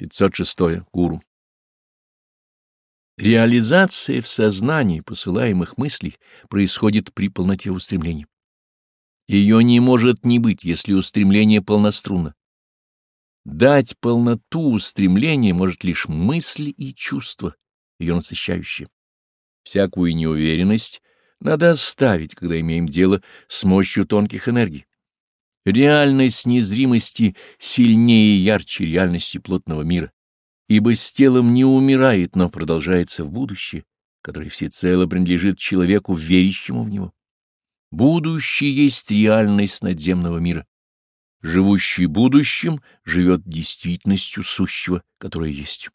506 гуру. Реализация в сознании посылаемых мыслей происходит при полноте устремлений. Ее не может не быть, если устремление полнострунно. Дать полноту устремления может лишь мысль и чувство, ее насыщающие. Всякую неуверенность надо оставить, когда имеем дело с мощью тонких энергий. Реальность незримости сильнее и ярче реальности плотного мира, ибо с телом не умирает, но продолжается в будущее, которое всецело принадлежит человеку, верящему в него. Будущее есть реальность надземного мира. Живущий будущим живет действительностью сущего, которое есть.